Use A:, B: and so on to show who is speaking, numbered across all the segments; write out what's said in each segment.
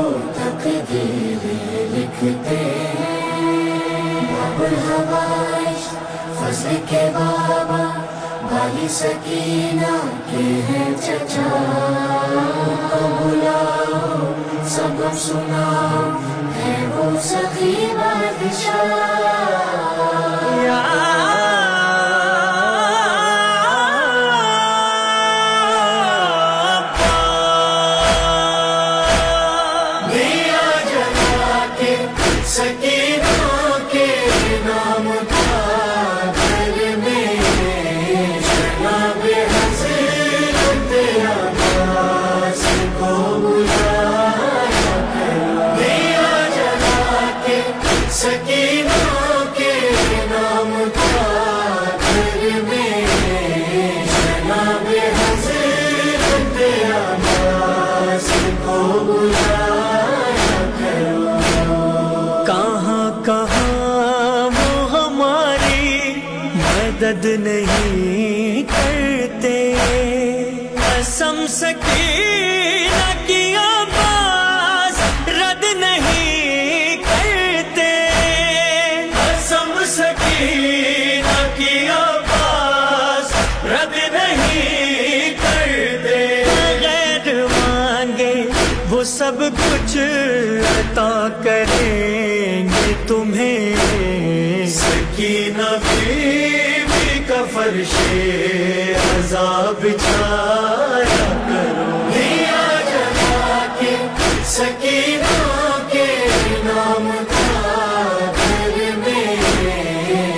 A: جو تقدیریں لکھتے ہیں باب الحوائش فضل کے بابا، بالی سکینہ کے ہیں چچا۔ کو بلاؤ سبق سناؤ ہے وہ سخی بادشاہ
B: سکے مدد نہیں کرتے۔ قسم سکینہ کی آواز رد نہیں کرتے۔ قسم سکینہ کی آواز رد نہیں کرتے۔ غیر مانگے وہ سب کچھ عطا کریں گے تمہیں۔ سکینہ بیوی کا فرش عذاب چھایا کرو۔
A: دیا جلا کے سکینہ کے نام کا گھر میں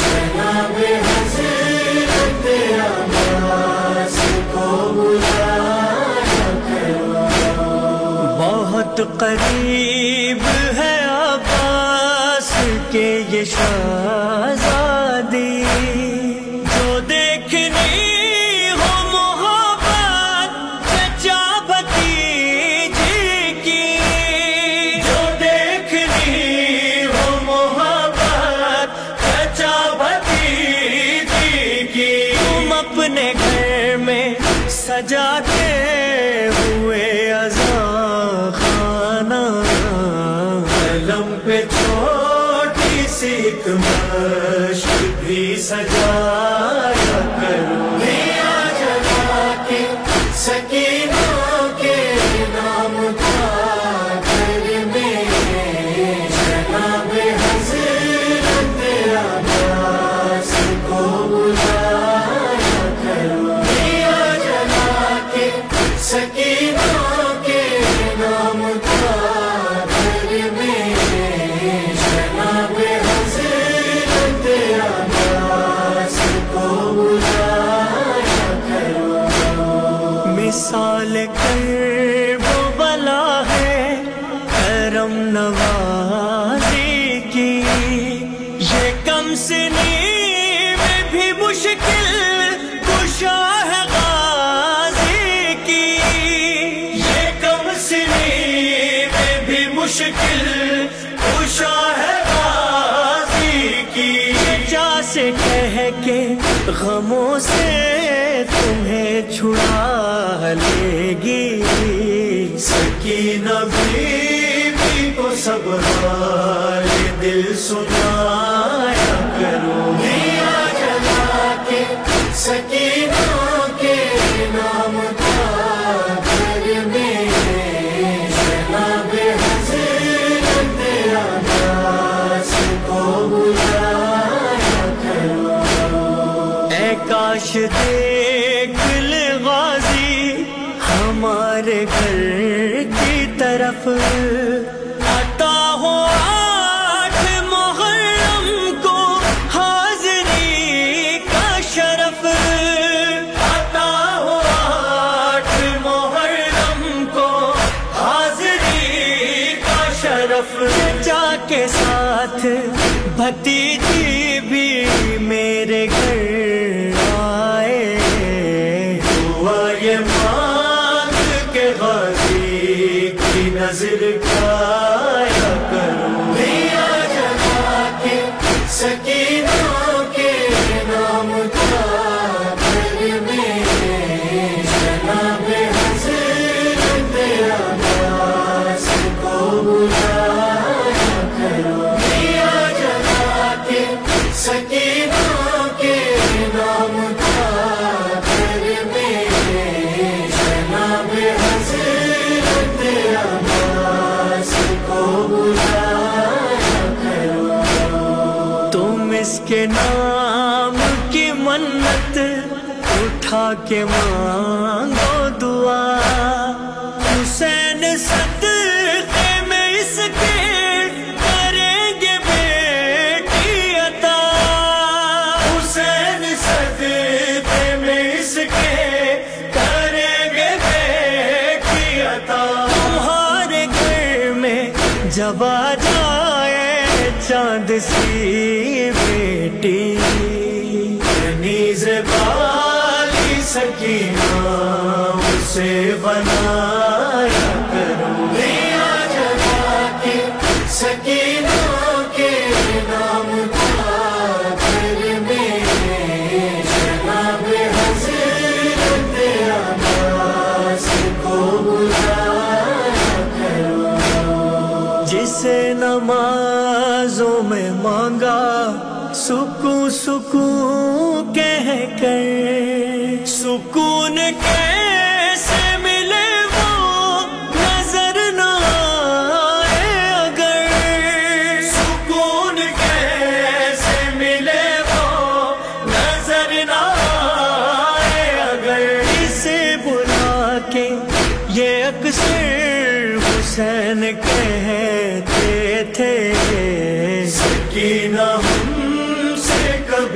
A: جناب حضرت عباس کو بلایا کرو۔
B: بہت قریب ہے عباس کے یہ شہزادی یہ کم سنی میں بھی مشکل کشا ہے غازی کی۔ یہ کم سنی میں بھی مشکل کشا ہے غازی کی۔ چا سے کہہ کے غموں سے تمہیں چھڑا لے گی۔
A: سکینہ بیوی کو سب حال دل سنایا کرو دیا جلا کے سکینہ کے نام کا گھر میں جناب حضرت عباس کو بلایا کرو
B: اے کاش دیکھ لے غازی ہمارے گھر کی طرف۔
A: نظر کا کے
B: مانگو دعا۔ حسین صدقے میں اس کے کریں گے بیٹی عطا۔
A: حسین صدقے میں اس کے کریں گے بیٹی عطا۔
B: تمہارے گھر میں جب آ جائے چاند سی بیٹی۔
A: نیز بات سکینہ اسے
B: بنا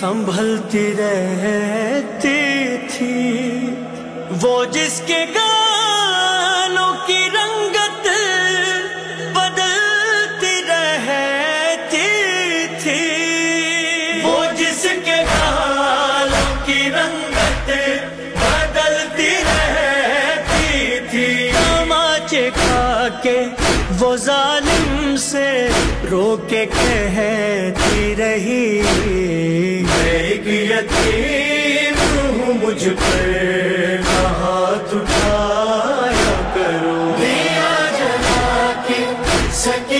B: سنبھلتی رہتی تھی۔ وہ جس کے گانوں کی
A: کے
B: کھا کے وہ ظالم سے رو کے کہتی رہی۔
A: میں ایک یتیم ہوں مجھ پر ہاتھ اٹھایا کرو دیا جلا کے
B: سکی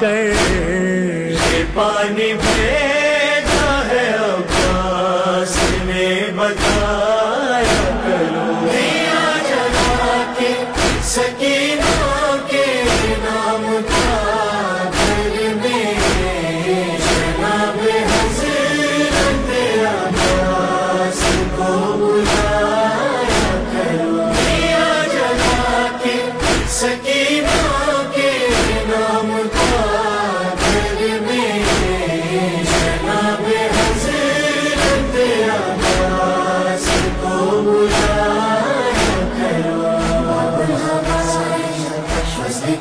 B: کر
A: پانی
C: بھرے